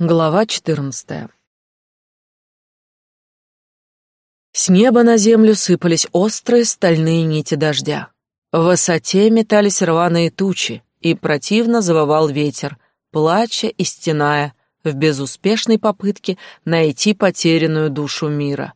Глава 14. С неба на землю сыпались острые стальные нити дождя. В высоте метались рваные тучи, и противно завывал ветер, плача и стеная в безуспешной попытке найти потерянную душу мира.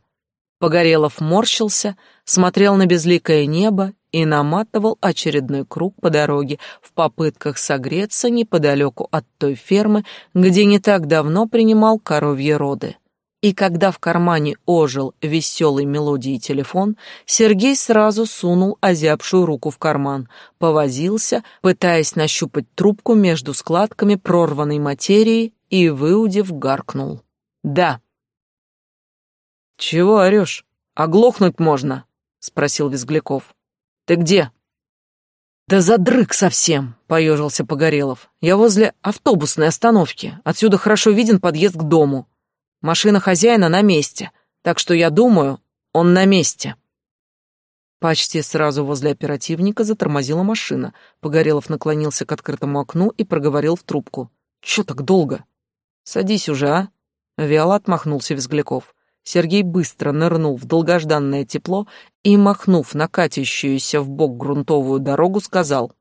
Погорелов морщился, смотрел на безликое небо и наматывал очередной круг по дороге в попытках согреться неподалеку от той фермы, где не так давно принимал коровьи роды. И когда в кармане ожил веселой мелодией телефон, Сергей сразу сунул озябшую руку в карман, повозился, пытаясь нащупать трубку между складками прорванной материи и, выудив, гаркнул. «Да». «Чего орешь? Оглохнуть можно?» — спросил Визгляков. Ты где?» «Да задрык совсем», — поежился Погорелов. «Я возле автобусной остановки. Отсюда хорошо виден подъезд к дому. Машина хозяина на месте, так что я думаю, он на месте». Почти сразу возле оперативника затормозила машина. Погорелов наклонился к открытому окну и проговорил в трубку. «Чё так долго?» «Садись уже, а?» Вяло отмахнулся Визгляков. Сергей быстро нырнул в долгожданное тепло и, махнув на катящуюся в бок грунтовую дорогу, сказал.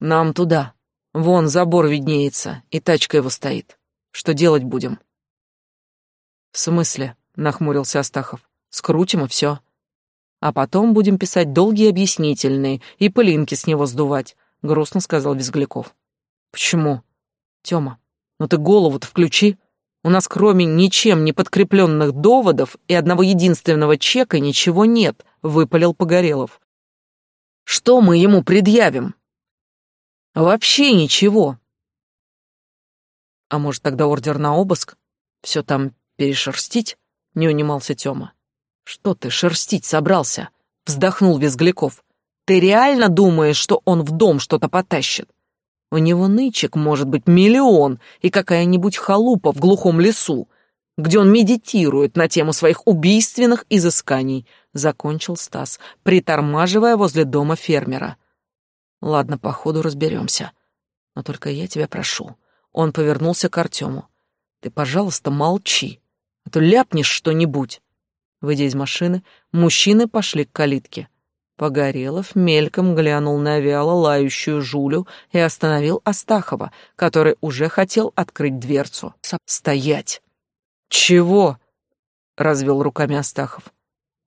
«Нам туда. Вон забор виднеется, и тачка его стоит. Что делать будем?» «В смысле?» — нахмурился Астахов. «Скрутим и все. А потом будем писать долгие объяснительные и пылинки с него сдувать», — грустно сказал Визгляков. «Почему?» «Тёма, ну ты голову-то включи», у нас кроме ничем не подкрепленных доводов и одного единственного чека ничего нет, выпалил Погорелов. Что мы ему предъявим? Вообще ничего. А может, тогда ордер на обыск? Все там перешерстить? Не унимался Тёма. Что ты шерстить собрался? Вздохнул Визгляков. Ты реально думаешь, что он в дом что-то потащит? У него нычек может быть миллион и какая-нибудь халупа в глухом лесу, где он медитирует на тему своих убийственных изысканий, закончил Стас, притормаживая возле дома фермера. Ладно, по ходу разберемся. Но только я тебя прошу. Он повернулся к Артему. Ты, пожалуйста, молчи, а то ляпнешь что-нибудь. Выйдя из машины, мужчины пошли к калитке. Погорелов мельком глянул на вяло лающую Жулю и остановил Астахова, который уже хотел открыть дверцу. «Стоять!» «Чего?» — развел руками Астахов.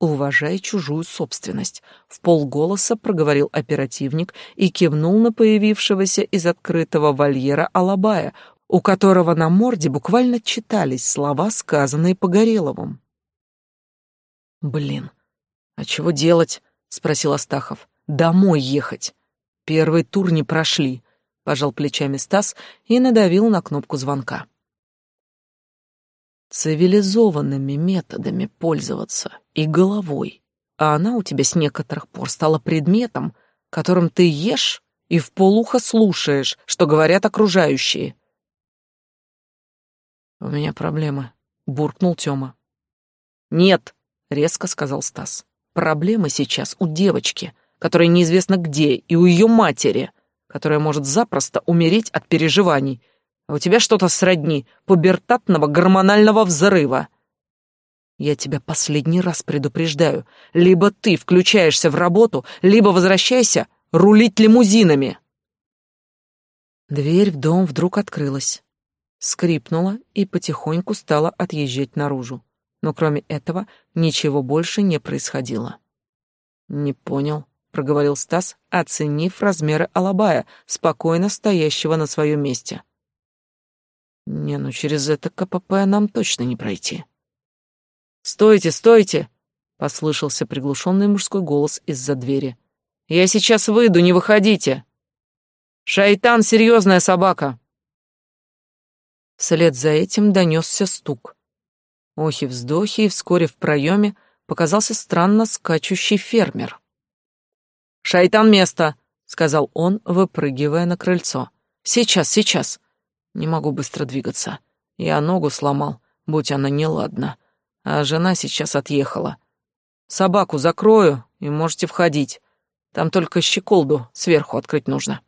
«Уважай чужую собственность», — в полголоса проговорил оперативник и кивнул на появившегося из открытого вольера Алабая, у которого на морде буквально читались слова, сказанные Погореловым. «Блин, а чего делать?» Спросил Астахов. Домой ехать. Первый тур не прошли, пожал плечами Стас и надавил на кнопку звонка. Цивилизованными методами пользоваться и головой, а она у тебя с некоторых пор стала предметом, которым ты ешь и в полухо слушаешь, что говорят окружающие. У меня проблемы, буркнул Тёма. Нет, резко сказал Стас. Проблема сейчас у девочки, которая неизвестно где, и у ее матери, которая может запросто умереть от переживаний. А у тебя что-то сродни пубертатного гормонального взрыва. Я тебя последний раз предупреждаю. Либо ты включаешься в работу, либо возвращайся рулить лимузинами. Дверь в дом вдруг открылась, скрипнула и потихоньку стала отъезжать наружу но кроме этого ничего больше не происходило. «Не понял», — проговорил Стас, оценив размеры Алабая, спокойно стоящего на своем месте. «Не, ну через это КПП нам точно не пройти». «Стойте, стойте!» — послышался приглушенный мужской голос из-за двери. «Я сейчас выйду, не выходите!» «Шайтан — серьезная собака!» Вслед за этим донесся стук. Охи-вздохи, и вскоре в проеме показался странно скачущий фермер. «Шайтан, место!» — сказал он, выпрыгивая на крыльцо. «Сейчас, сейчас!» Не могу быстро двигаться. Я ногу сломал, будь она неладна. А жена сейчас отъехала. Собаку закрою, и можете входить. Там только щеколду сверху открыть нужно.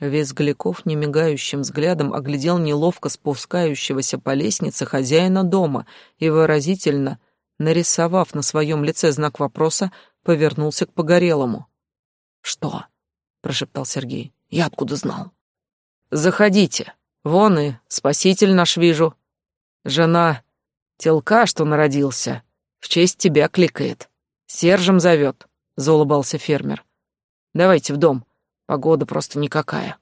Визгляков немигающим взглядом оглядел неловко спускающегося по лестнице хозяина дома и выразительно, нарисовав на своем лице знак вопроса, повернулся к Погорелому. «Что?» — прошептал Сергей. «Я откуда знал?» «Заходите. Вон и спаситель наш вижу. Жена телка, что народился, в честь тебя кликает. Сержем зовет», — заулыбался фермер. «Давайте в дом. Погода просто никакая.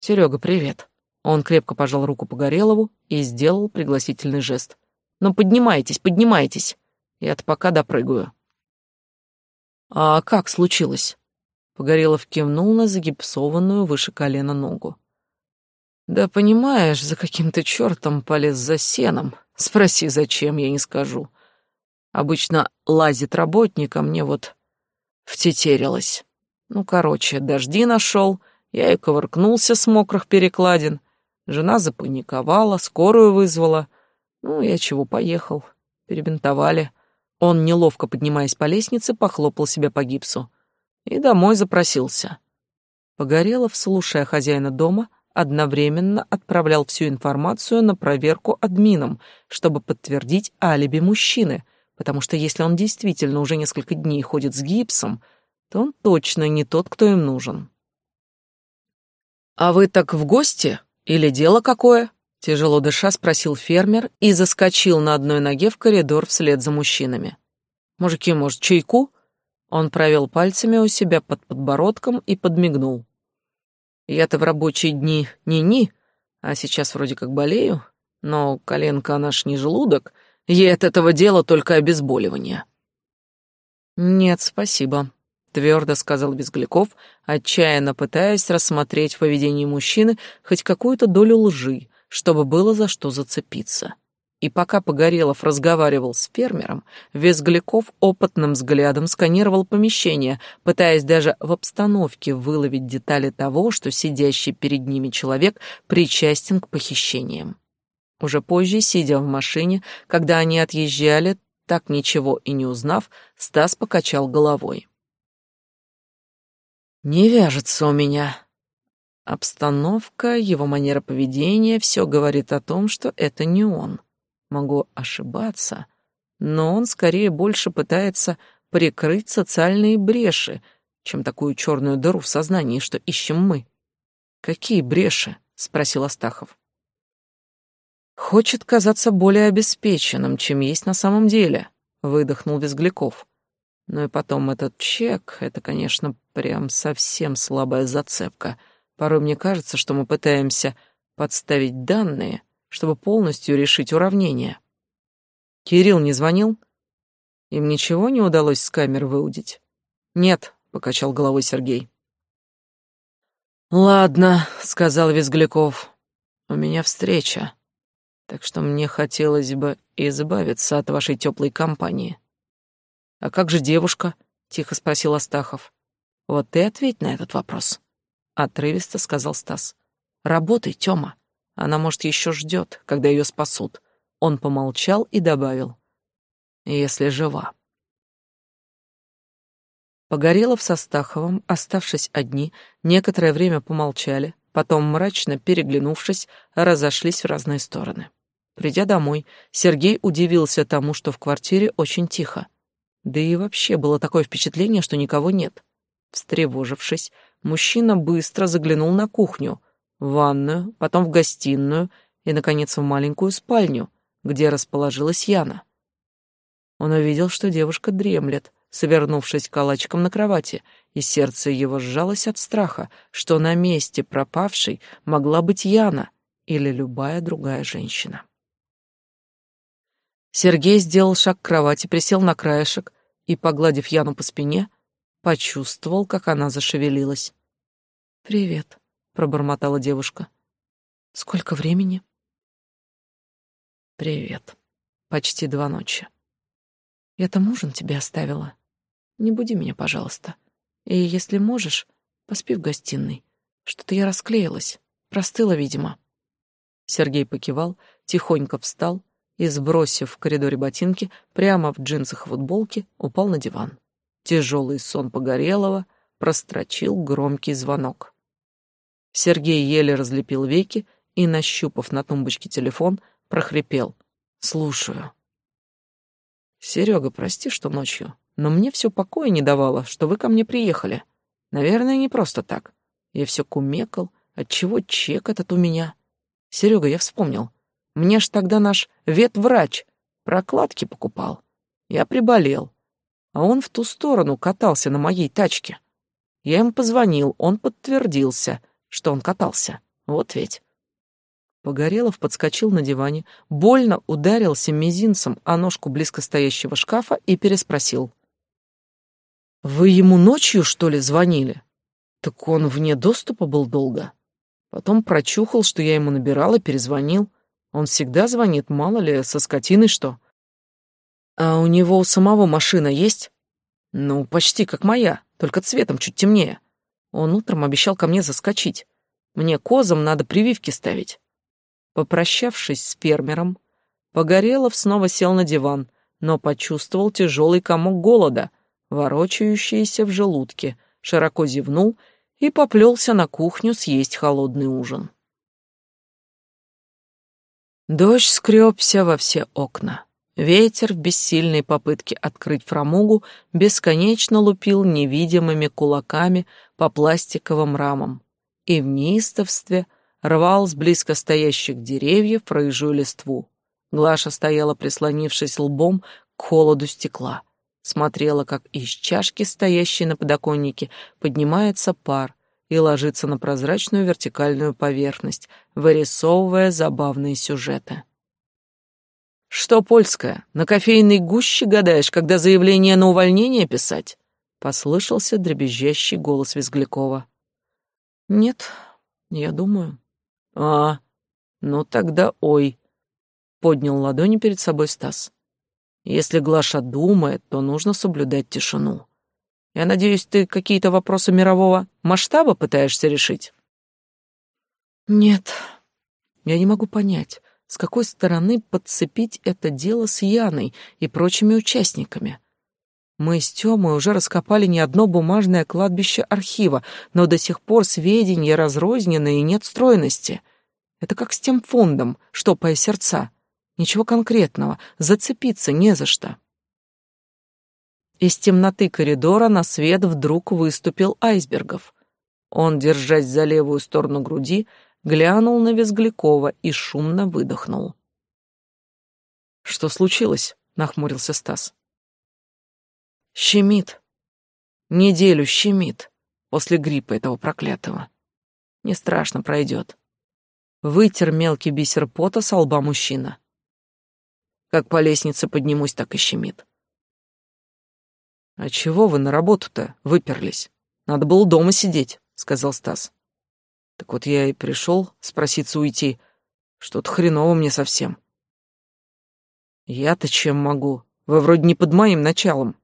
Серега, привет. Он крепко пожал руку Погорелову и сделал пригласительный жест. Ну поднимайтесь, поднимайтесь. Я-то пока допрыгаю. А как случилось? Погорелов кивнул на загипсованную выше колена ногу. Да понимаешь, за каким-то чертом полез за сеном. Спроси, зачем, я не скажу. Обычно лазит работник, а мне вот втетерилось. Ну, короче, дожди нашел, я и ковыркнулся с мокрых перекладин. Жена запаниковала, скорую вызвала. Ну, я чего, поехал. Перебинтовали. Он, неловко поднимаясь по лестнице, похлопал себя по гипсу. И домой запросился. Погорелов, слушая хозяина дома, одновременно отправлял всю информацию на проверку админам, чтобы подтвердить алиби мужчины, потому что если он действительно уже несколько дней ходит с гипсом, то он точно не тот, кто им нужен. «А вы так в гости? Или дело какое?» Тяжело дыша спросил фермер и заскочил на одной ноге в коридор вслед за мужчинами. «Мужики, может, чайку?» Он провел пальцами у себя под подбородком и подмигнул. «Я-то в рабочие дни ни-ни, а сейчас вроде как болею, но коленка наш не желудок, ей от этого дела только обезболивание». «Нет, спасибо», твердо сказал Безгляков, отчаянно пытаясь рассмотреть в поведении мужчины хоть какую-то долю лжи, чтобы было за что зацепиться. И пока Погорелов разговаривал с фермером, Визгляков опытным взглядом сканировал помещение, пытаясь даже в обстановке выловить детали того, что сидящий перед ними человек причастен к похищениям. Уже позже, сидя в машине, когда они отъезжали, так ничего и не узнав, Стас покачал головой. Не вяжется у меня. Обстановка, его манера поведения, все говорит о том, что это не он. Могу ошибаться, но он скорее больше пытается прикрыть социальные бреши, чем такую черную дыру в сознании, что ищем мы. «Какие бреши?» — спросил Астахов. «Хочет казаться более обеспеченным, чем есть на самом деле», — выдохнул Визгляков. Ну и потом этот чек, это, конечно, прям совсем слабая зацепка. Порой мне кажется, что мы пытаемся подставить данные, чтобы полностью решить уравнение. Кирилл не звонил? Им ничего не удалось с камер выудить? Нет, покачал головой Сергей. Ладно, сказал Визгляков. У меня встреча. Так что мне хотелось бы избавиться от вашей теплой компании. «А как же девушка?» — тихо спросил Астахов. «Вот ты ответь на этот вопрос», — отрывисто сказал Стас. «Работай, Тёма. Она, может, еще ждет, когда ее спасут». Он помолчал и добавил. «Если жива». Погорелов с Астаховым, оставшись одни, некоторое время помолчали, потом, мрачно переглянувшись, разошлись в разные стороны. Придя домой, Сергей удивился тому, что в квартире очень тихо. Да и вообще было такое впечатление, что никого нет. Встревожившись, мужчина быстро заглянул на кухню, в ванную, потом в гостиную и, наконец, в маленькую спальню, где расположилась Яна. Он увидел, что девушка дремлет, совернувшись калачиком на кровати, и сердце его сжалось от страха, что на месте пропавшей могла быть Яна или любая другая женщина. Сергей сделал шаг к кровати, присел на краешек и, погладив Яну по спине, почувствовал, как она зашевелилась. «Привет», — пробормотала девушка. «Сколько времени?» «Привет. Почти два ночи. Я там ужин тебе оставила. Не буди меня, пожалуйста. И, если можешь, поспи в гостиной. Что-то я расклеилась. Простыла, видимо». Сергей покивал, тихонько встал, и, сбросив в коридоре ботинки, прямо в джинсах и футболке, упал на диван. Тяжелый сон Погорелого прострочил громкий звонок. Сергей еле разлепил веки и, нащупав на тумбочке телефон, прохрипел. «Слушаю». «Серега, прости, что ночью, но мне все покоя не давало, что вы ко мне приехали. Наверное, не просто так. Я все кумекал, отчего чек этот у меня. Серега, я вспомнил. Мне ж тогда наш ветврач прокладки покупал. Я приболел, а он в ту сторону катался на моей тачке. Я ему позвонил, он подтвердился, что он катался. Вот ведь. Погорелов подскочил на диване, больно ударился мизинцем о ножку близко стоящего шкафа и переспросил. «Вы ему ночью, что ли, звонили?» «Так он вне доступа был долго. Потом прочухал, что я ему набирал и перезвонил. Он всегда звонит, мало ли, со скотиной что. А у него у самого машина есть? Ну, почти как моя, только цветом чуть темнее. Он утром обещал ко мне заскочить. Мне козам надо прививки ставить. Попрощавшись с фермером, Погорелов снова сел на диван, но почувствовал тяжелый комок голода, ворочающийся в желудке, широко зевнул и поплелся на кухню съесть холодный ужин. Дождь скребся во все окна. Ветер в бессильной попытке открыть фрамугу бесконечно лупил невидимыми кулаками по пластиковым рамам и в неистовстве рвал с близко стоящих деревьев проезжую листву. Глаша стояла, прислонившись лбом к холоду стекла. Смотрела, как из чашки, стоящей на подоконнике, поднимается пар и ложится на прозрачную вертикальную поверхность, вырисовывая забавные сюжеты. «Что, польская, на кофейной гуще гадаешь, когда заявление на увольнение писать?» — послышался дребезжащий голос Визглякова. «Нет, я думаю». «А, ну тогда ой», — поднял ладони перед собой Стас. «Если Глаша думает, то нужно соблюдать тишину. Я надеюсь, ты какие-то вопросы мирового масштаба пытаешься решить?» «Нет, я не могу понять, с какой стороны подцепить это дело с Яной и прочими участниками. Мы с Тёмой уже раскопали не одно бумажное кладбище архива, но до сих пор сведения разрознены и нет стройности. Это как с тем фондом, штопая сердца. Ничего конкретного, зацепиться не за что. Из темноты коридора на свет вдруг выступил айсбергов. Он, держась за левую сторону груди, глянул на Визглякова и шумно выдохнул. «Что случилось?» — нахмурился Стас. «Щемит. Неделю щемит после гриппа этого проклятого. Не страшно, пройдет». Вытер мелкий бисер пота со лба мужчина. Как по лестнице поднимусь, так и щемит. «А чего вы на работу-то выперлись? Надо было дома сидеть», — сказал Стас. Так вот я и пришел спроситься уйти. Что-то хреново мне совсем. Я-то чем могу? Вы вроде не под моим началом.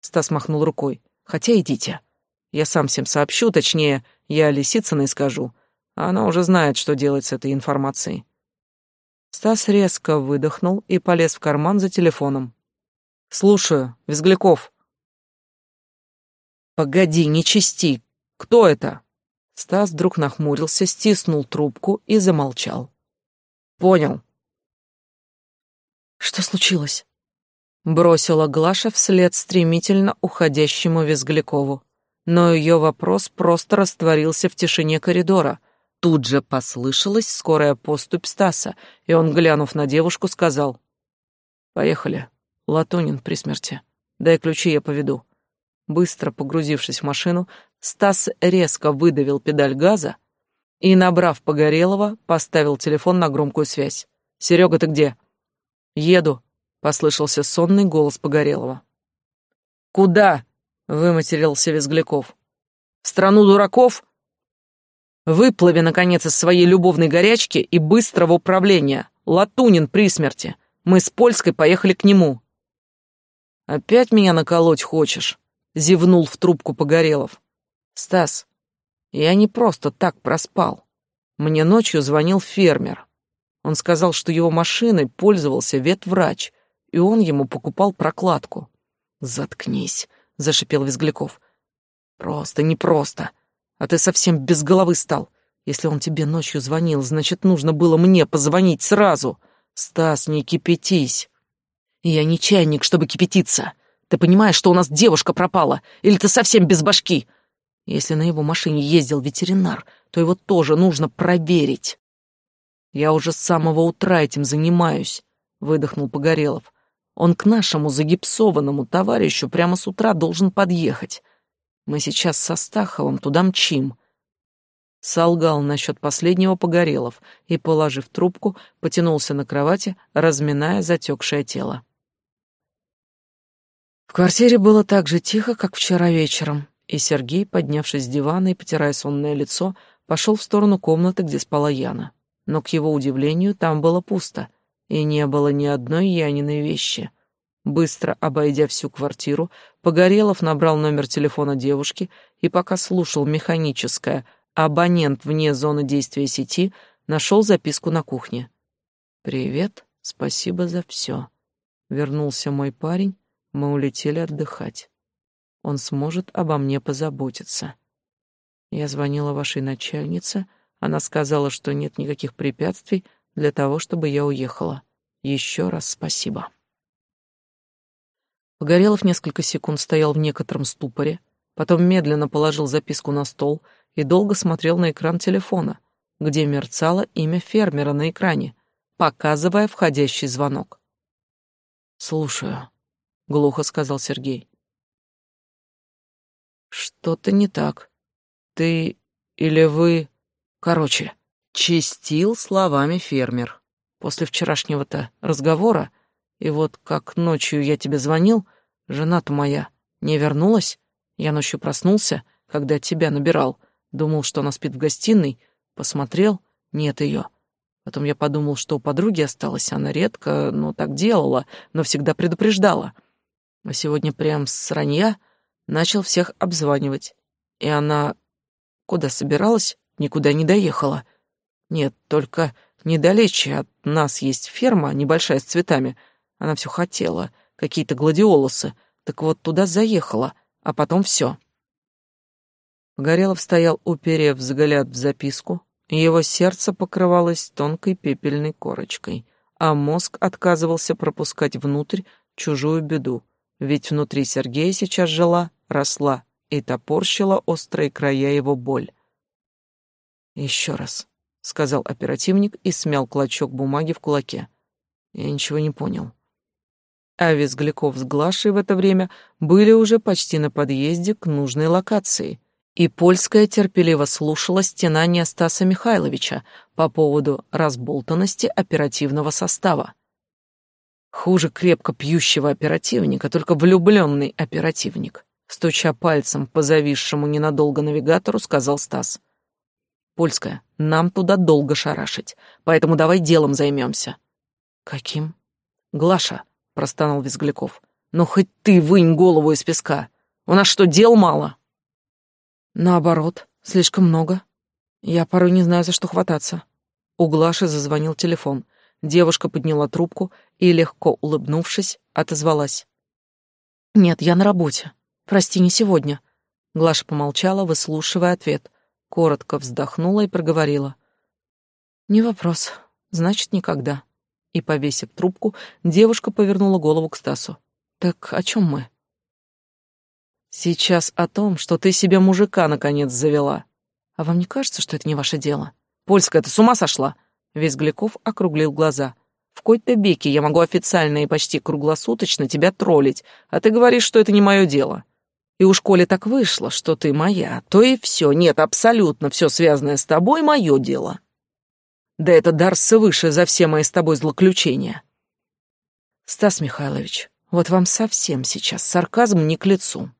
Стас махнул рукой. Хотя идите. Я сам всем сообщу, точнее, я Лисицыной скажу. Она уже знает, что делать с этой информацией. Стас резко выдохнул и полез в карман за телефоном. «Слушаю, Визгляков». «Погоди, не чисти. Кто это?» Стас вдруг нахмурился, стиснул трубку и замолчал. «Понял». «Что случилось?» Бросила Глаша вслед стремительно уходящему Визглякову. Но ее вопрос просто растворился в тишине коридора. Тут же послышалась скорая поступь Стаса, и он, глянув на девушку, сказал. «Поехали. Латунин при смерти. Дай ключи, я поведу». Быстро погрузившись в машину, Стас резко выдавил педаль газа и, набрав Погорелова, поставил телефон на громкую связь. «Серега, ты где?» «Еду», — послышался сонный голос Погорелова. «Куда?» — выматерился Визгляков. «В страну дураков?» «Выплыви, наконец, из своей любовной горячки и быстро в управление. Латунин при смерти. Мы с Польской поехали к нему». «Опять меня наколоть хочешь?» — зевнул в трубку Погорелов. «Стас, я не просто так проспал. Мне ночью звонил фермер. Он сказал, что его машиной пользовался ветврач, и он ему покупал прокладку». «Заткнись», — зашипел Визгляков. «Просто, непросто. А ты совсем без головы стал. Если он тебе ночью звонил, значит, нужно было мне позвонить сразу. Стас, не кипятись. Я не чайник, чтобы кипятиться. Ты понимаешь, что у нас девушка пропала? Или ты совсем без башки? Если на его машине ездил ветеринар, то его тоже нужно проверить. Я уже с самого утра этим занимаюсь, выдохнул Погорелов. Он к нашему загипсованному товарищу прямо с утра должен подъехать. Мы сейчас со Стаховым туда мчим. Солгал насчет последнего Погорелов и, положив трубку, потянулся на кровати, разминая затекшее тело. Квартире было так же тихо, как вчера вечером, и Сергей, поднявшись с дивана и потирая сонное лицо, пошел в сторону комнаты, где спала Яна. Но, к его удивлению, там было пусто, и не было ни одной Яниной вещи. Быстро обойдя всю квартиру, Погорелов набрал номер телефона девушки и, пока слушал механическое «абонент вне зоны действия сети», нашел записку на кухне. «Привет, спасибо за все. Вернулся мой парень, мы улетели отдыхать. Он сможет обо мне позаботиться. Я звонила вашей начальнице, она сказала, что нет никаких препятствий для того, чтобы я уехала. Еще раз спасибо. Погорелов несколько секунд стоял в некотором ступоре, потом медленно положил записку на стол и долго смотрел на экран телефона, где мерцало имя фермера на экране, показывая входящий звонок. «Слушаю», — глухо сказал Сергей. «Что-то не так. Ты или вы...» Короче, чистил словами фермер. После вчерашнего-то разговора, и вот как ночью я тебе звонил, жена-то моя не вернулась. Я ночью проснулся, когда тебя набирал, думал, что она спит в гостиной, посмотрел, нет ее. Потом я подумал, что у подруги осталась, она редко, но так делала, но всегда предупреждала. А сегодня прям с ранья начал всех обзванивать. И она куда собиралась, никуда не доехала. Нет, только недалече от нас есть ферма, небольшая с цветами. Она все хотела, какие-то гладиолусы. Так вот туда заехала, а потом все. Горелов стоял, уперев взгляд в записку. Его сердце покрывалось тонкой пепельной корочкой, а мозг отказывался пропускать внутрь чужую беду, ведь внутри Сергея сейчас жила, росла и топорщила острые края его боль. Еще раз, сказал оперативник и смял клочок бумаги в кулаке. Я ничего не понял. А Визгляков с Глашей в это время были уже почти на подъезде к нужной локации, и Польская терпеливо слушала стенания Стаса Михайловича по поводу разболтанности оперативного состава. Хуже крепко пьющего оперативника, только влюбленный оперативник. Стуча пальцем по зависшему ненадолго навигатору, сказал Стас. Польская, нам туда долго шарашить, поэтому давай делом займемся. Каким? Глаша, простонал Визгляков. Ну хоть ты вынь голову из песка. У нас что, дел мало? Наоборот, слишком много. Я порой не знаю, за что хвататься. У Глаши зазвонил телефон. Девушка подняла трубку и, легко улыбнувшись, отозвалась. «Нет, я на работе. Прости, не сегодня». Глаша помолчала, выслушивая ответ коротко вздохнула и проговорила. «Не вопрос. Значит, никогда». И, повесив трубку, девушка повернула голову к Стасу. «Так о чем мы?» «Сейчас о том, что ты себе мужика наконец завела. А вам не кажется, что это не ваше дело? Польская, ты с ума сошла?» Визгляков округлил глаза. «В какой-то беке я могу официально и почти круглосуточно тебя троллить, а ты говоришь, что это не мое дело. И уж коли так вышло, что ты моя, то и все, нет, абсолютно все связанное с тобой мое дело. Да это дар свыше за все мои с тобой злоключения. Стас Михайлович, вот вам совсем сейчас сарказм не к лицу.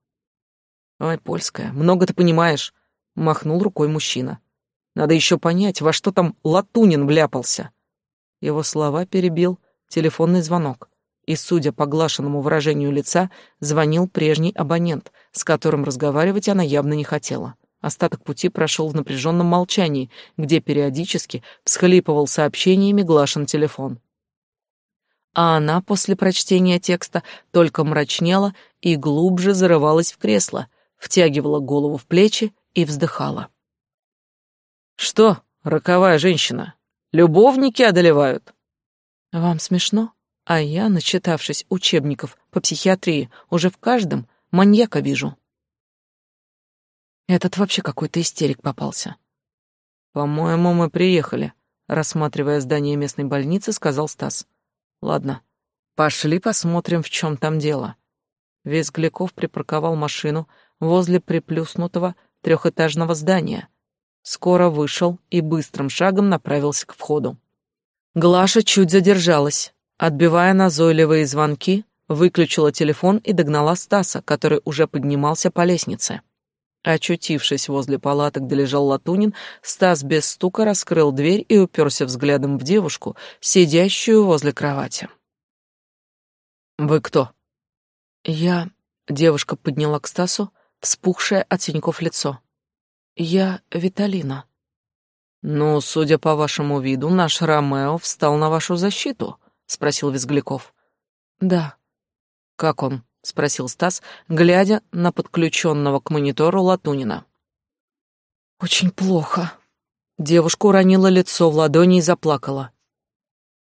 Ой, польская, много ты понимаешь, махнул рукой мужчина. Надо еще понять, во что там Латунин вляпался. Его слова перебил телефонный звонок и, судя по глашенному выражению лица, звонил прежний абонент, с которым разговаривать она явно не хотела. Остаток пути прошел в напряженном молчании, где периодически всхлипывал сообщениями Глашин телефон. А она после прочтения текста только мрачнела и глубже зарывалась в кресло, втягивала голову в плечи и вздыхала. Что, роковая женщина, любовники одолевают? Вам смешно? А я, начитавшись учебников по психиатрии, уже в каждом маньяка вижу. Этот вообще какой-то истерик попался. По-моему, мы приехали, рассматривая здание местной больницы, сказал Стас. Ладно, пошли посмотрим, в чем там дело. Визгляков припарковал машину возле приплюснутого трехэтажного здания. Скоро вышел и быстрым шагом направился к входу. Глаша чуть задержалась, отбивая назойливые звонки, выключила телефон и догнала Стаса, который уже поднимался по лестнице. Очутившись возле палаты, где лежал Латунин, Стас без стука раскрыл дверь и уперся взглядом в девушку, сидящую возле кровати. «Вы кто?» «Я...» — девушка подняла к Стасу вспухшее от синяков лицо. «Я Виталина». «Ну, судя по вашему виду, наш Ромео встал на вашу защиту», — спросил Визгляков. «Да». «Как он?» — спросил Стас, глядя на подключенного к монитору Латунина. «Очень плохо». Девушка уронила лицо в ладони и заплакала.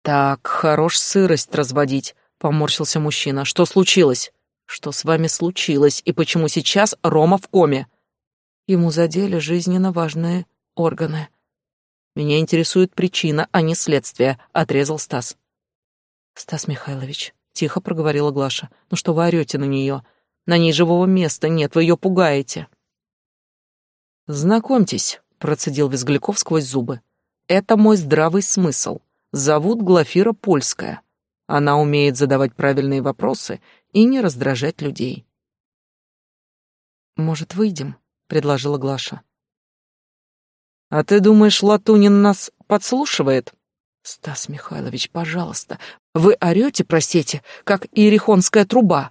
«Так, хорош сырость разводить», — поморщился мужчина. «Что случилось? Что с вами случилось и почему сейчас Рома в коме?» Ему задели жизненно важные органы. «Меня интересует причина, а не следствие», — отрезал Стас. «Стас Михайлович, тихо проговорила Глаша. «Ну что вы орете на нее? На ней живого места нет, вы ее пугаете». «Знакомьтесь», — процедил Визгляков сквозь зубы. «Это мой здравый смысл. Зовут Глафира Польская. Она умеет задавать правильные вопросы и не раздражать людей». «Может, выйдем?» — предложила Глаша. «А ты думаешь, Латунин нас подслушивает?» «Стас Михайлович, пожалуйста, вы орете, простите, как иерихонская труба».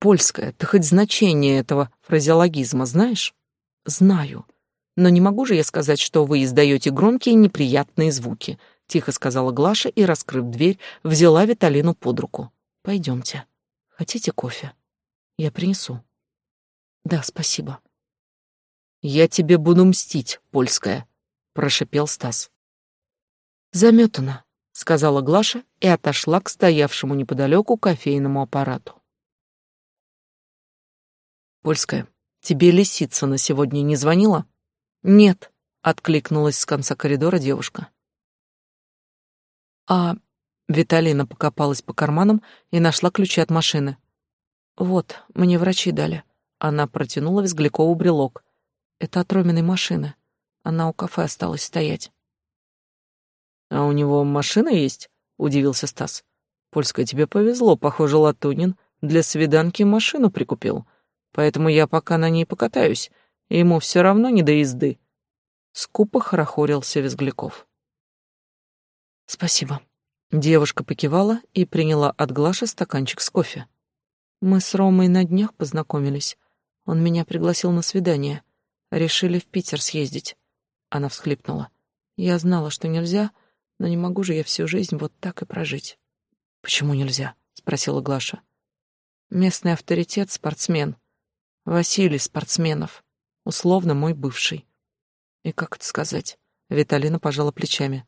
«Польская, ты хоть значение этого фразеологизма знаешь?» «Знаю. Но не могу же я сказать, что вы издаете громкие неприятные звуки», — тихо сказала Глаша и, раскрыв дверь, взяла Виталину под руку. «Пойдемте. Хотите кофе? Я принесу». «Да, спасибо». «Я тебе буду мстить, польская», — прошипел Стас. «Заметано», — сказала Глаша и отошла к стоявшему неподалеку кофейному аппарату. «Польская, тебе лисица на сегодня не звонила?» «Нет», — откликнулась с конца коридора девушка. «А...» — Виталина покопалась по карманам и нашла ключи от машины. «Вот, мне врачи дали». Она протянула Визглякову брелок. «Это от Роминой машины. Она у кафе осталась стоять». «А у него машина есть?» — удивился Стас. «Польская, тебе повезло. Похоже, Латунин для свиданки машину прикупил. Поэтому я пока на ней покатаюсь. Ему все равно не до езды». Скупо хорохорился Визгляков. «Спасибо». Девушка покивала и приняла от Глаши стаканчик с кофе. «Мы с Ромой на днях познакомились. Он меня пригласил на свидание. Решили в Питер съездить». Она всхлипнула. «Я знала, что нельзя, — но не могу же я всю жизнь вот так и прожить. Почему нельзя? спросила Глаша. Местный авторитет спортсмен. Василий спортсменов. Условно мой бывший. И как это сказать? Виталина пожала плечами.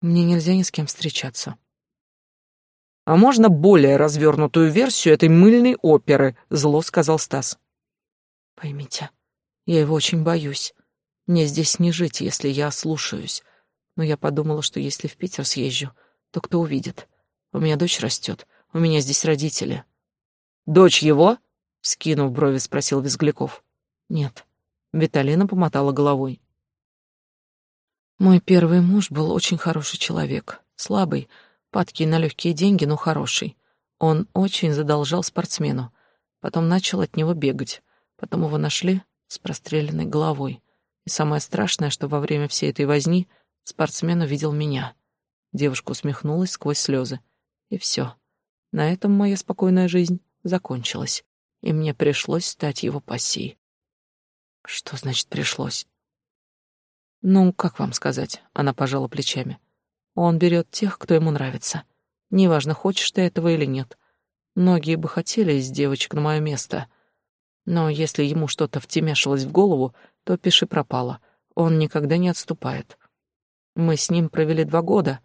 Мне нельзя ни с кем встречаться. А можно более развернутую версию этой мыльной оперы, зло сказал Стас. Поймите, я его очень боюсь. Мне здесь не жить, если я слушаюсь но я подумала, что если в Питер съезжу, то кто увидит? У меня дочь растет, у меня здесь родители. Дочь его? Вскинув брови, спросил Визгляков. Нет. Виталина помотала головой. Мой первый муж был очень хороший человек, слабый, падкий на легкие деньги, но хороший. Он очень задолжал спортсмену. Потом начал от него бегать. Потом его нашли с простреленной головой. И самое страшное, что во время всей этой возни Спортсмен увидел меня. Девушка усмехнулась сквозь слезы. И все. На этом моя спокойная жизнь закончилась, и мне пришлось стать его пассией. Что значит пришлось? Ну, как вам сказать? Она пожала плечами. Он берет тех, кто ему нравится. Неважно, хочешь ты этого или нет. Многие бы хотели из девочек на мое место. Но если ему что-то втемяшилось в голову, то пиши пропало. Он никогда не отступает. Мы с ним провели два года,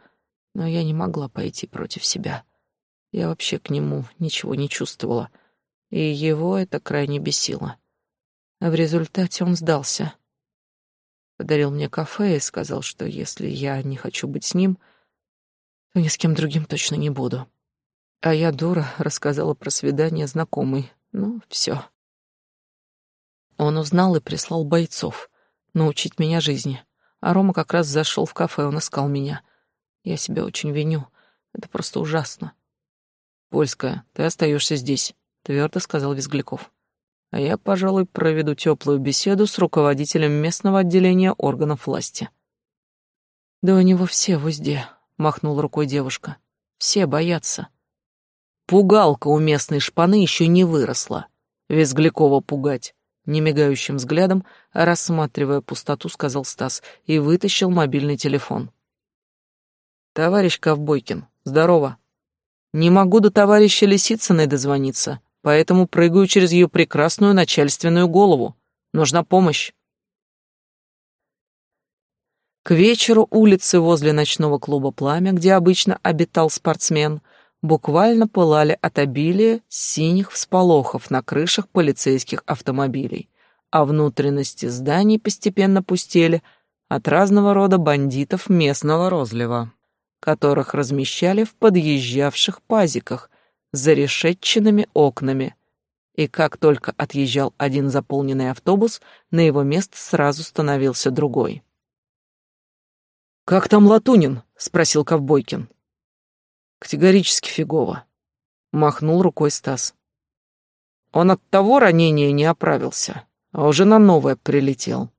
но я не могла пойти против себя. Я вообще к нему ничего не чувствовала, и его это крайне бесило. А в результате он сдался. Подарил мне кафе и сказал, что если я не хочу быть с ним, то ни с кем другим точно не буду. А я, дура, рассказала про свидание знакомой. Ну, все. Он узнал и прислал бойцов научить меня жизни. А Рома как раз зашел в кафе, он искал меня. Я себя очень виню. Это просто ужасно. «Польская, ты остаешься здесь», — твердо сказал Визгляков. «А я, пожалуй, проведу теплую беседу с руководителем местного отделения органов власти». «Да у него все в узде», — махнула рукой девушка. «Все боятся». Пугалка у местной шпаны еще не выросла. Визглякова пугать. Немигающим взглядом, рассматривая пустоту, сказал Стас и вытащил мобильный телефон. «Товарищ Ковбойкин, здорово. Не могу до товарища Лисицыной дозвониться, поэтому прыгаю через ее прекрасную начальственную голову. Нужна помощь». К вечеру улицы возле ночного клуба «Пламя», где обычно обитал спортсмен, буквально пылали от обилия синих всполохов на крышах полицейских автомобилей, а внутренности зданий постепенно пустели от разного рода бандитов местного розлива, которых размещали в подъезжавших пазиках за решетченными окнами. И как только отъезжал один заполненный автобус, на его место сразу становился другой. «Как там Латунин?» — спросил Ковбойкин. Категорически фигово. Махнул рукой Стас. Он от того ранения не оправился, а уже на новое прилетел.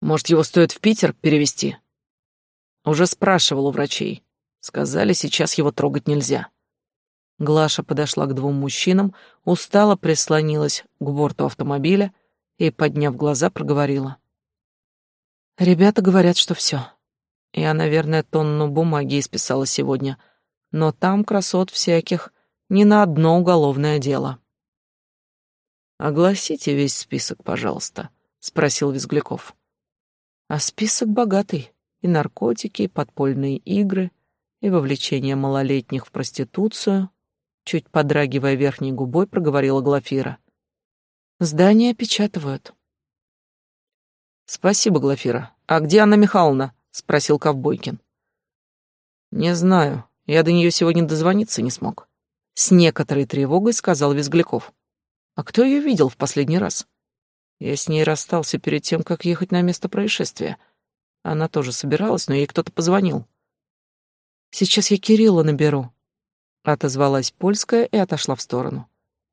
Может, его стоит в Питер перевести? Уже спрашивал у врачей. Сказали, сейчас его трогать нельзя. Глаша подошла к двум мужчинам, устало прислонилась к борту автомобиля и, подняв глаза, проговорила. «Ребята говорят, что все. Я, наверное, тонну бумаги исписала сегодня, но там красот всяких не на одно уголовное дело. «Огласите весь список, пожалуйста», — спросил Визгляков. «А список богатый. И наркотики, и подпольные игры, и вовлечение малолетних в проституцию», — чуть подрагивая верхней губой, проговорила Глафира. «Здания опечатывают». «Спасибо, Глафира. А где Анна Михайловна?» Спросил Ковбойкин. Не знаю, я до нее сегодня дозвониться не смог. С некоторой тревогой сказал Визгляков. А кто ее видел в последний раз? Я с ней расстался перед тем, как ехать на место происшествия. Она тоже собиралась, но ей кто-то позвонил. Сейчас я Кирилла наберу. Отозвалась польская и отошла в сторону.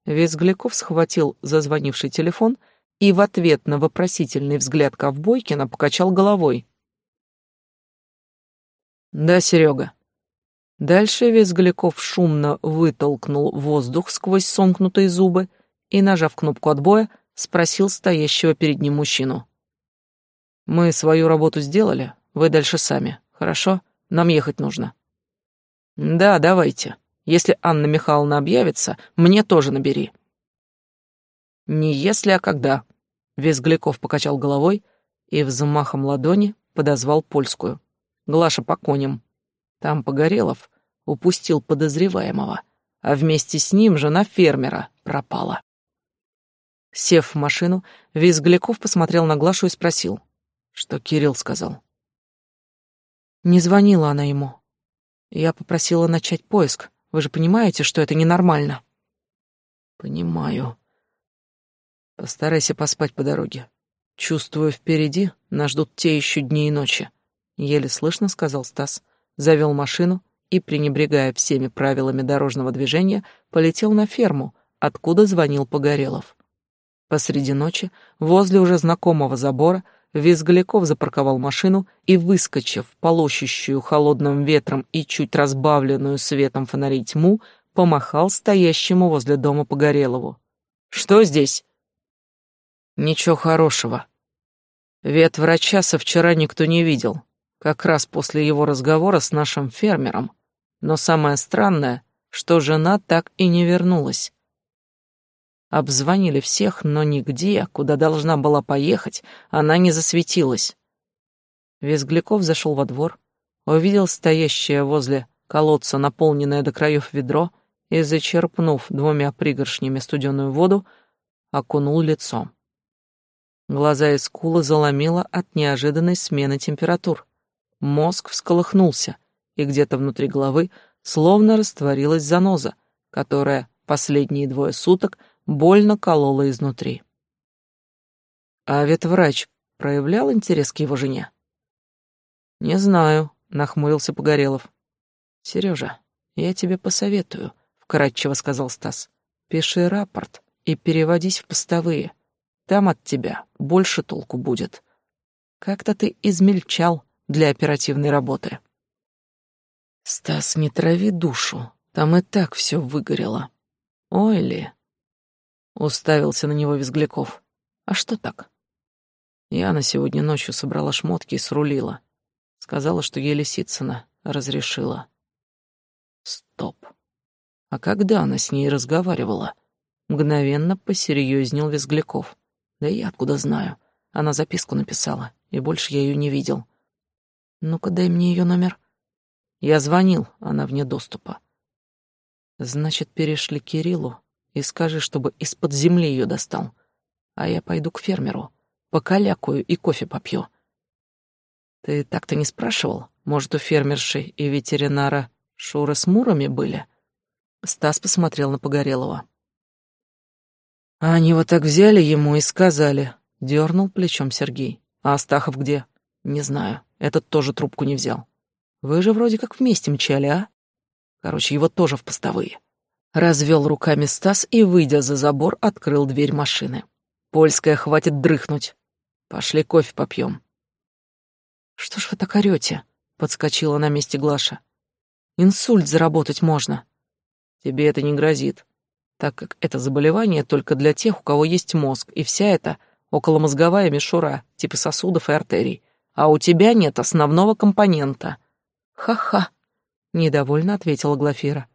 Визгляков схватил зазвонивший телефон и в ответ на вопросительный взгляд Ковбойкина покачал головой. Да, Серега. Дальше Визгляков шумно вытолкнул воздух сквозь сомкнутые зубы и, нажав кнопку отбоя, спросил стоящего перед ним мужчину. «Мы свою работу сделали, вы дальше сами, хорошо? Нам ехать нужно». «Да, давайте. Если Анна Михайловна объявится, мне тоже набери». «Не если, а когда», — Визгляков покачал головой и взмахом ладони подозвал польскую. Глаша по коням. Там Погорелов упустил подозреваемого, а вместе с ним жена фермера пропала. Сев в машину, Визгляков посмотрел на Глашу и спросил, что Кирилл сказал. Не звонила она ему. Я попросила начать поиск. Вы же понимаете, что это ненормально. Понимаю. Постарайся поспать по дороге. Чувствую, впереди нас ждут те еще дни и ночи. Еле слышно сказал Стас, завел машину и, пренебрегая всеми правилами дорожного движения, полетел на ферму, откуда звонил Погорелов. Посреди ночи, возле уже знакомого забора, Визгляков запарковал машину и, выскочив полощущую холодным ветром и чуть разбавленную светом фонарей тьму, помахал стоящему возле дома Погорелову. «Что здесь?» «Ничего хорошего. Ветврача со вчера никто не видел как раз после его разговора с нашим фермером. Но самое странное, что жена так и не вернулась. Обзвонили всех, но нигде, куда должна была поехать, она не засветилась. Визгляков зашел во двор, увидел стоящее возле колодца наполненное до краев ведро и, зачерпнув двумя пригоршнями студеную воду, окунул лицо. Глаза и скулы заломило от неожиданной смены температур. Мозг всколыхнулся, и где-то внутри головы словно растворилась заноза, которая последние двое суток — больно кололо изнутри. А ветврач проявлял интерес к его жене? Не знаю, нахмурился Погорелов. Сережа, я тебе посоветую, вкратчиво сказал Стас. Пиши рапорт и переводись в постовые. Там от тебя больше толку будет. Как-то ты измельчал для оперативной работы. Стас, не трави душу, там и так все выгорело. Ой ли, Уставился на него Визгляков. А что так? Я на сегодня ночью собрала шмотки и срулила. Сказала, что Сицына разрешила. Стоп. А когда она с ней разговаривала? Мгновенно посерьезнел Визгляков. Да я откуда знаю? Она записку написала, и больше я ее не видел. Ну-ка, дай мне ее номер. Я звонил, она вне доступа. Значит, перешли Кириллу, и скажи, чтобы из-под земли ее достал. А я пойду к фермеру, покалякаю и кофе попью. Ты так-то не спрашивал? Может, у фермерши и ветеринара Шуры с Мурами были? Стас посмотрел на Погорелова. А они вот так взяли ему и сказали. Дернул плечом Сергей. А Астахов где? Не знаю. Этот тоже трубку не взял. Вы же вроде как вместе мчали, а? Короче, его тоже в постовые. Развел руками Стас и, выйдя за забор, открыл дверь машины. «Польская, хватит дрыхнуть. Пошли кофе попьем». «Что ж вы так орете?» — подскочила на месте Глаша. «Инсульт заработать можно». «Тебе это не грозит, так как это заболевание только для тех, у кого есть мозг, и вся эта околомозговая мишура, типа сосудов и артерий, а у тебя нет основного компонента». «Ха-ха», — недовольно ответила Глафира.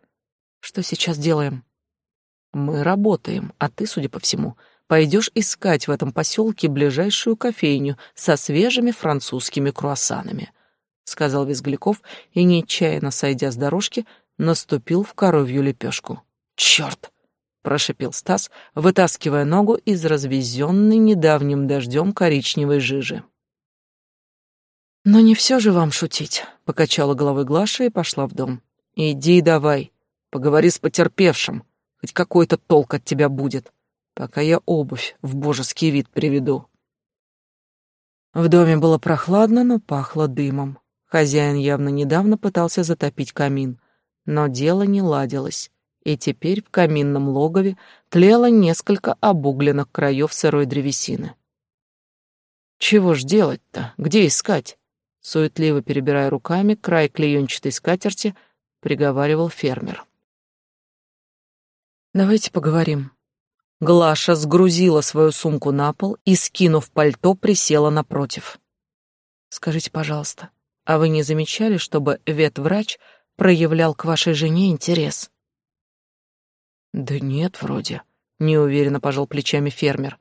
Что сейчас делаем? Мы работаем, а ты, судя по всему, пойдешь искать в этом поселке ближайшую кофейню со свежими французскими круассанами, сказал Визгляков и, нечаянно сойдя с дорожки, наступил в коровью лепешку. Черт! прошипел Стас, вытаскивая ногу из развезенной недавним дождем коричневой жижи. «Но не все же вам шутить», — покачала головой Глаша и пошла в дом. «Иди давай, Поговори с потерпевшим, хоть какой-то толк от тебя будет, пока я обувь в божеский вид приведу. В доме было прохладно, но пахло дымом. Хозяин явно недавно пытался затопить камин, но дело не ладилось, и теперь в каминном логове тлело несколько обугленных краев сырой древесины. Чего ж делать-то? Где искать? Суетливо перебирая руками край клеенчатой скатерти, приговаривал фермер. Давайте поговорим. Глаша сгрузила свою сумку на пол и, скинув пальто, присела напротив. Скажите, пожалуйста, а вы не замечали, чтобы ветврач проявлял к вашей жене интерес? Да нет, вроде, неуверенно пожал плечами фермер.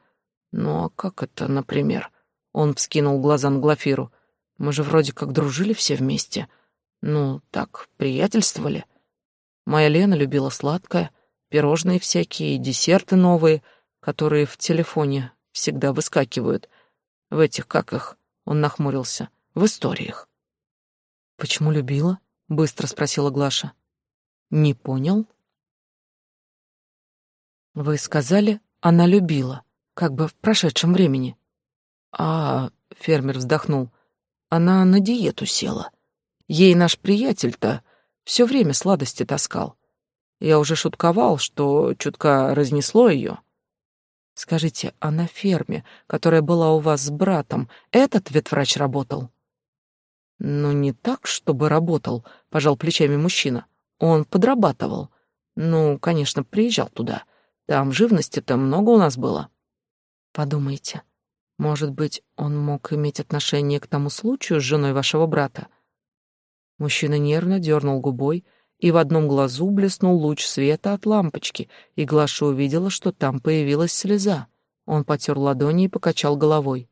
Ну а как это, например? Он вскинул глаза на Глафиру. Мы же вроде как дружили все вместе. Ну, так, приятельствовали. Моя Лена любила сладкое, пирожные всякие, десерты новые, которые в телефоне всегда выскакивают. В этих, как их, он нахмурился, в историях. «Почему любила?» — быстро спросила Глаша. «Не понял?» «Вы сказали, она любила, как бы в прошедшем времени». «А...» — фермер вздохнул. «Она на диету села. Ей наш приятель-то все время сладости таскал. Я уже шутковал, что чутка разнесло ее. Скажите, а на ферме, которая была у вас с братом, этот ветврач работал? Ну, не так, чтобы работал, пожал плечами мужчина. Он подрабатывал. Ну, конечно, приезжал туда. Там живности-то много у нас было. Подумайте, может быть, он мог иметь отношение к тому случаю с женой вашего брата? Мужчина нервно дернул губой и в одном глазу блеснул луч света от лампочки, и Глаша увидела, что там появилась слеза. Он потер ладони и покачал головой.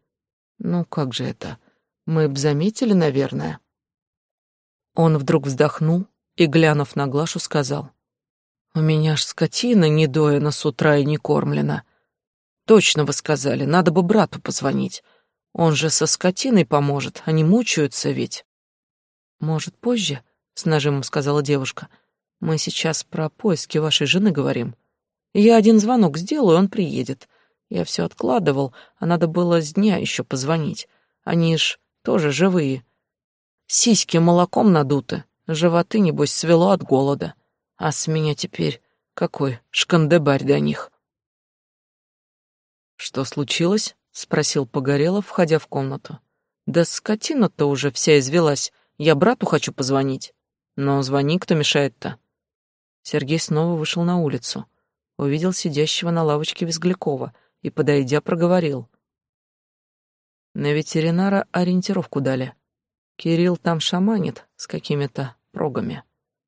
«Ну как же это? Мы б заметили, наверное». Он вдруг вздохнул и, глянув на Глашу, сказал. «У меня ж скотина не доена с утра и не кормлена. Точно вы сказали, надо бы брату позвонить. Он же со скотиной поможет, они мучаются ведь». «Может, позже?» — с нажимом сказала девушка. «Мы сейчас про поиски вашей жены говорим. Я один звонок сделаю, он приедет. Я все откладывал, а надо было с дня еще позвонить. Они ж тоже живые. Сиськи молоком надуты, животы, небось, свело от голода. А с меня теперь какой шкандебарь до них. «Что случилось?» — спросил Погорелов, входя в комнату. «Да скотина-то уже вся извелась. Я брату хочу позвонить. Но звони, кто мешает-то?» Сергей снова вышел на улицу. Увидел сидящего на лавочке Визглякова — и, подойдя, проговорил. На ветеринара ориентировку дали. Кирилл там шаманит с какими-то прогами.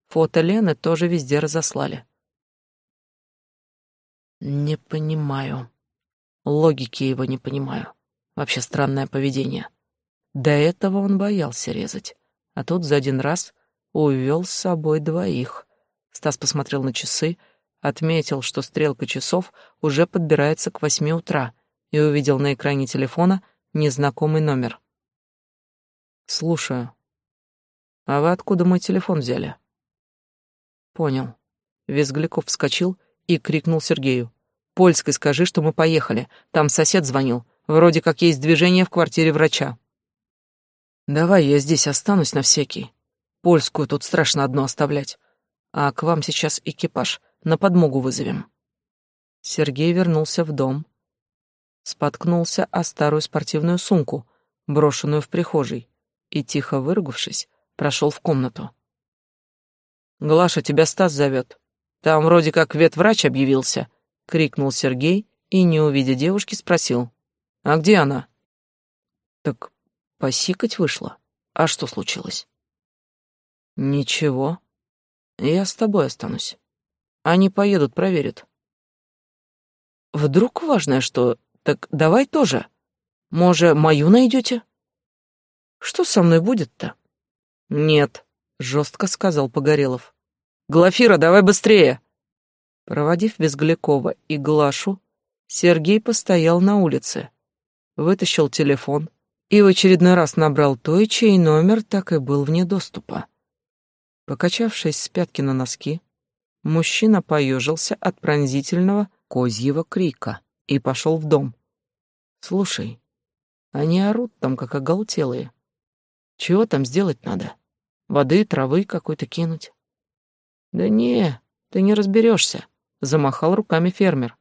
Фото Лены тоже везде разослали. Не понимаю. Логики его не понимаю. Вообще странное поведение. До этого он боялся резать, а тут за один раз увел с собой двоих. Стас посмотрел на часы, Отметил, что стрелка часов уже подбирается к восьми утра, и увидел на экране телефона незнакомый номер. «Слушаю. А вы откуда мой телефон взяли?» «Понял». Визгляков вскочил и крикнул Сергею. «Польской скажи, что мы поехали. Там сосед звонил. Вроде как есть движение в квартире врача». «Давай я здесь останусь на всякий. Польскую тут страшно одну оставлять. А к вам сейчас экипаж на подмогу вызовем». Сергей вернулся в дом. Споткнулся о старую спортивную сумку, брошенную в прихожей, и, тихо выругавшись, прошел в комнату. «Глаша, тебя Стас зовет. Там вроде как ветврач объявился», — крикнул Сергей и, не увидя девушки, спросил. «А где она?» «Так посикать вышла. А что случилось?» «Ничего. Я с тобой останусь». Они поедут, проверят. Вдруг важное что? Так давай тоже. Може, мою найдете? Что со мной будет-то? Нет, жестко сказал Погорелов. Глафира, давай быстрее. Проводив Безглякова и Глашу, Сергей постоял на улице, вытащил телефон и в очередной раз набрал той, чей номер так и был вне доступа. Покачавшись с пятки на носки, Мужчина поежился от пронзительного козьего крика и пошел в дом. «Слушай, они орут там, как оголтелые. Чего там сделать надо? Воды, травы какой-то кинуть?» «Да не, ты не разберешься», — замахал руками фермер.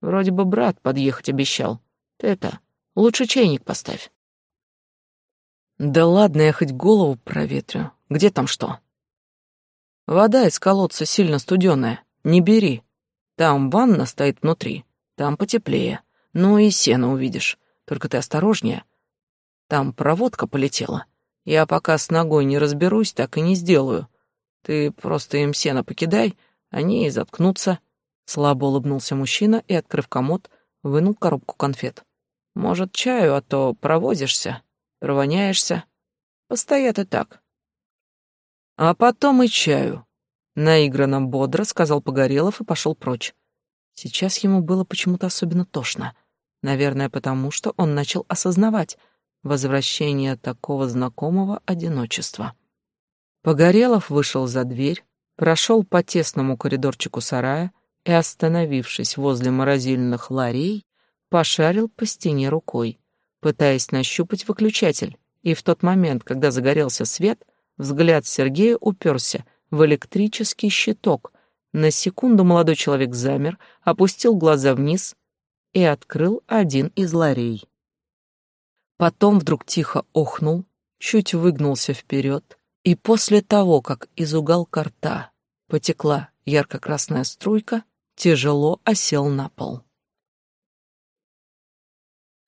«Вроде бы брат подъехать обещал. Ты это, лучше чайник поставь». «Да ладно, я хоть голову проветрю. Где там что?» Вода из колодца сильно студеная, не бери. Там ванна стоит внутри, там потеплее. Ну и сено увидишь, только ты осторожнее. Там проводка полетела. Я пока с ногой не разберусь, так и не сделаю. Ты просто им сено покидай, они и заткнутся. Слабо улыбнулся мужчина и, открыв комод, вынул коробку конфет. Может, чаю, а то провозишься, провоняешься. Постоят и так. А потом и чаю. Наигранно бодро сказал Погорелов и пошел прочь. Сейчас ему было почему-то особенно тошно. Наверное, потому что он начал осознавать возвращение такого знакомого одиночества. Погорелов вышел за дверь, прошел по тесному коридорчику сарая и, остановившись возле морозильных ларей, пошарил по стене рукой, пытаясь нащупать выключатель, и в тот момент, когда загорелся свет — Взгляд Сергея уперся в электрический щиток. На секунду молодой человек замер, опустил глаза вниз и открыл один из ларей. Потом вдруг тихо охнул, чуть выгнулся вперед, и после того, как из уголка рта потекла ярко-красная струйка, тяжело осел на пол.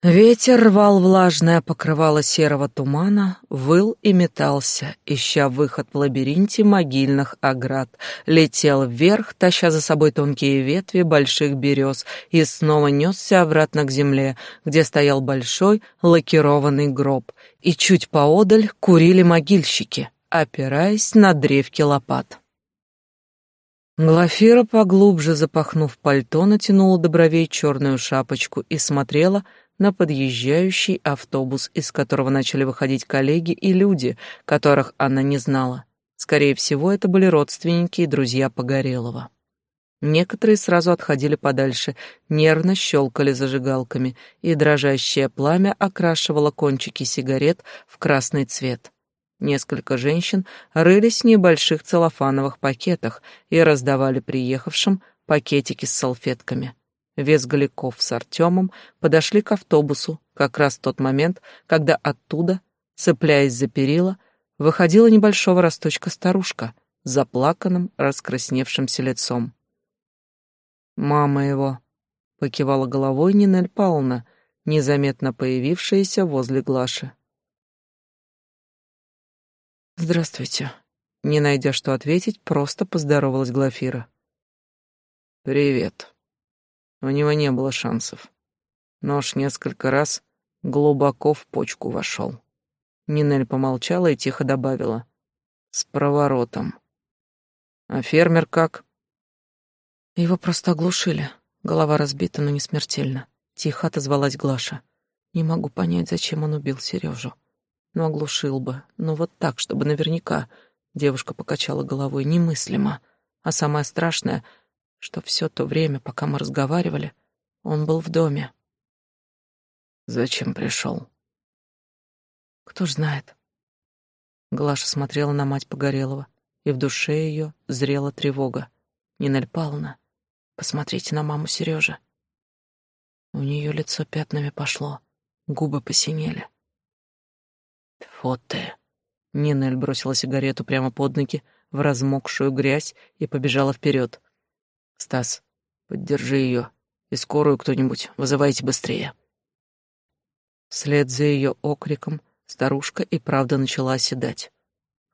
Ветер рвал влажное покрывало серого тумана, выл и метался, ища выход в лабиринте могильных оград, летел вверх, таща за собой тонкие ветви больших берез, и снова несся обратно к земле, где стоял большой лакированный гроб, и чуть поодаль курили могильщики, опираясь на древки лопат. Глафира, поглубже запахнув пальто, натянула до бровей черную шапочку и смотрела на подъезжающий автобус, из которого начали выходить коллеги и люди, которых она не знала. Скорее всего, это были родственники и друзья Погорелова. Некоторые сразу отходили подальше, нервно щелкали зажигалками, и дрожащее пламя окрашивало кончики сигарет в красный цвет. Несколько женщин рылись в небольших целлофановых пакетах и раздавали приехавшим пакетики с салфетками. Визгаляков с Артемом подошли к автобусу как раз в тот момент, когда оттуда, цепляясь за перила, выходила небольшого росточка старушка с заплаканным, раскрасневшимся лицом. «Мама его», — покивала головой Нинель Павловна, незаметно появившаяся возле Глаши. «Здравствуйте». Не найдя что ответить, просто поздоровалась Глафира. «Привет», у него не было шансов. Нож несколько раз глубоко в почку вошел. Нинель помолчала и тихо добавила. С проворотом. А фермер как? Его просто оглушили. Голова разбита, но не смертельно. Тихо отозвалась Глаша. Не могу понять, зачем он убил Сережу. Ну, оглушил бы. Ну, вот так, чтобы наверняка. Девушка покачала головой. Немыслимо. А самое страшное — что все то время, пока мы разговаривали, он был в доме. Зачем пришел? Кто ж знает. Глаша смотрела на мать Погорелова, и в душе ее зрела тревога. Нина Павловна, посмотрите на маму Сережи. У нее лицо пятнами пошло, губы посинели. Вот ты. Нинель бросила сигарету прямо под ноги в размокшую грязь и побежала вперед. Стас, поддержи ее. И скорую кто-нибудь вызывайте быстрее. Вслед за ее окриком старушка и правда начала оседать.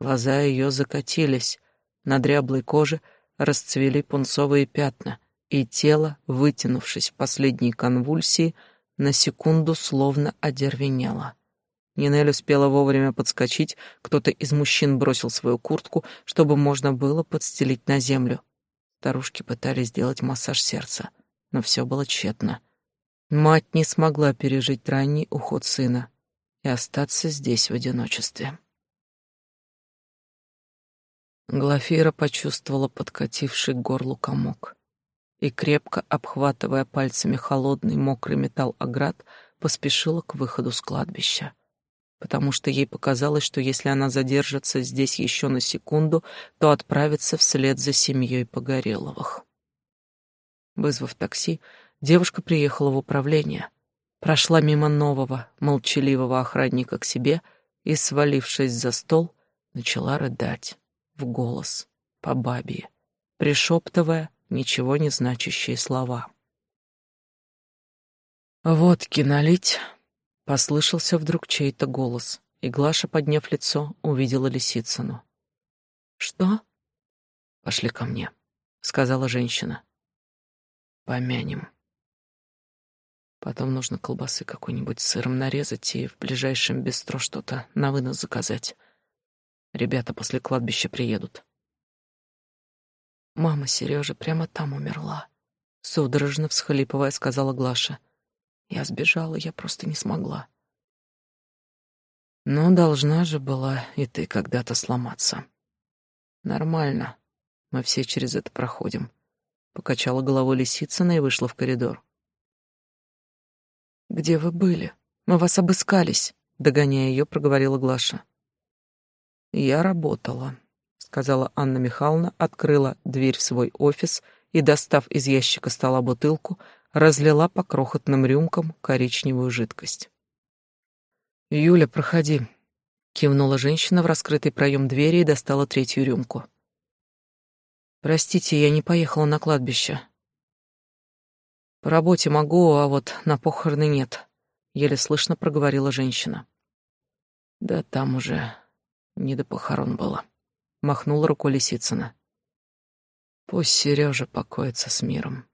Глаза ее закатились, на дряблой коже расцвели пунцовые пятна, и тело, вытянувшись в последней конвульсии, на секунду словно одервенело. Нинель успела вовремя подскочить, кто-то из мужчин бросил свою куртку, чтобы можно было подстелить на землю. Старушки пытались сделать массаж сердца, но все было тщетно. Мать не смогла пережить ранний уход сына и остаться здесь в одиночестве. Глафира почувствовала подкативший к горлу комок и, крепко обхватывая пальцами холодный мокрый металл оград, поспешила к выходу с кладбища потому что ей показалось, что если она задержится здесь еще на секунду, то отправится вслед за семьей Погореловых. Вызвав такси, девушка приехала в управление, прошла мимо нового, молчаливого охранника к себе и, свалившись за стол, начала рыдать в голос, по бабье, пришептывая ничего не значащие слова. «Водки налить?» Послышался вдруг чей-то голос, и Глаша, подняв лицо, увидела Лисицыну. «Что?» «Пошли ко мне», — сказала женщина. «Помянем. Потом нужно колбасы какой-нибудь сыром нарезать и в ближайшем бистро что-то на вынос заказать. Ребята после кладбища приедут». «Мама Сережи прямо там умерла», — судорожно всхлипывая сказала Глаша. Я сбежала, я просто не смогла. Но должна же была и ты когда-то сломаться. Нормально. Мы все через это проходим. Покачала головой Лисицына и вышла в коридор. Где вы были? Мы вас обыскались, догоняя ее, проговорила Глаша. Я работала, сказала Анна Михайловна, открыла дверь в свой офис и, достав из ящика стола бутылку, разлила по крохотным рюмкам коричневую жидкость. «Юля, проходи», — кивнула женщина в раскрытый проем двери и достала третью рюмку. «Простите, я не поехала на кладбище. По работе могу, а вот на похороны нет. еле слышно проговорила женщина. Да там уже не до похорон было, махнула рукой Лисицына. Пусть Сережа покоится с миром,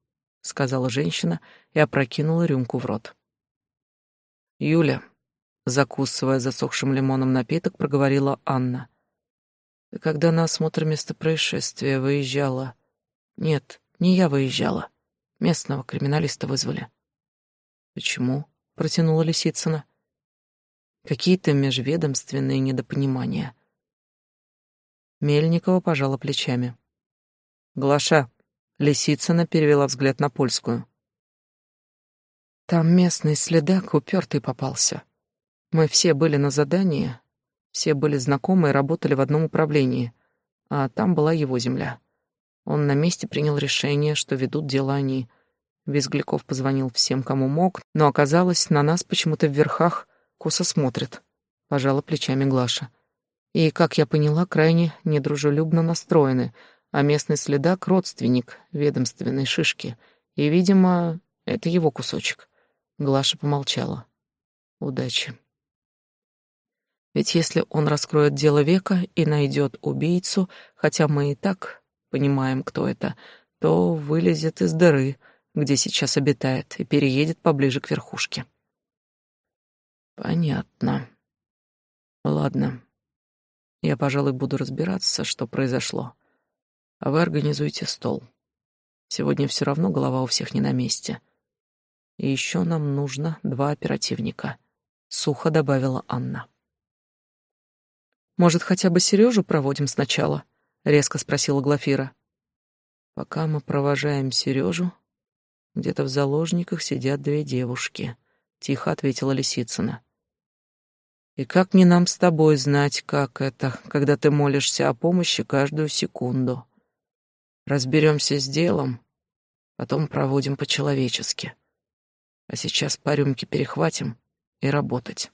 сказала женщина и опрокинула рюмку в рот. Юля, закусывая засохшим лимоном напиток, проговорила Анна. Когда на осмотр места происшествия выезжала? Нет, не я выезжала. Местного криминалиста вызвали. Почему? протянула Лисицына. Какие-то межведомственные недопонимания. Мельникова пожала плечами. Глаша, Лисицына перевела взгляд на польскую. Там местный следак упертый попался. Мы все были на задании, все были знакомы и работали в одном управлении, а там была его земля. Он на месте принял решение, что ведут дело они. Визгляков позвонил всем, кому мог, но оказалось, на нас почему-то в верхах косо смотрят. Пожала плечами Глаша. И, как я поняла, крайне недружелюбно настроены, а местный следак — родственник ведомственной шишки. И, видимо, это его кусочек. Глаша помолчала. Удачи. Ведь если он раскроет дело века и найдет убийцу, хотя мы и так понимаем, кто это, то вылезет из дыры, где сейчас обитает, и переедет поближе к верхушке. Понятно. Ладно. Я, пожалуй, буду разбираться, что произошло. А вы организуйте стол. Сегодня все равно голова у всех не на месте. И еще нам нужно два оперативника, сухо добавила Анна. Может, хотя бы Сережу проводим сначала? резко спросила Глафира. Пока мы провожаем Сережу, где-то в заложниках сидят две девушки, тихо ответила Лисицына. И как не нам с тобой знать, как это, когда ты молишься о помощи каждую секунду? Разберемся с делом, потом проводим по-человечески. А сейчас по рюмке перехватим и работать.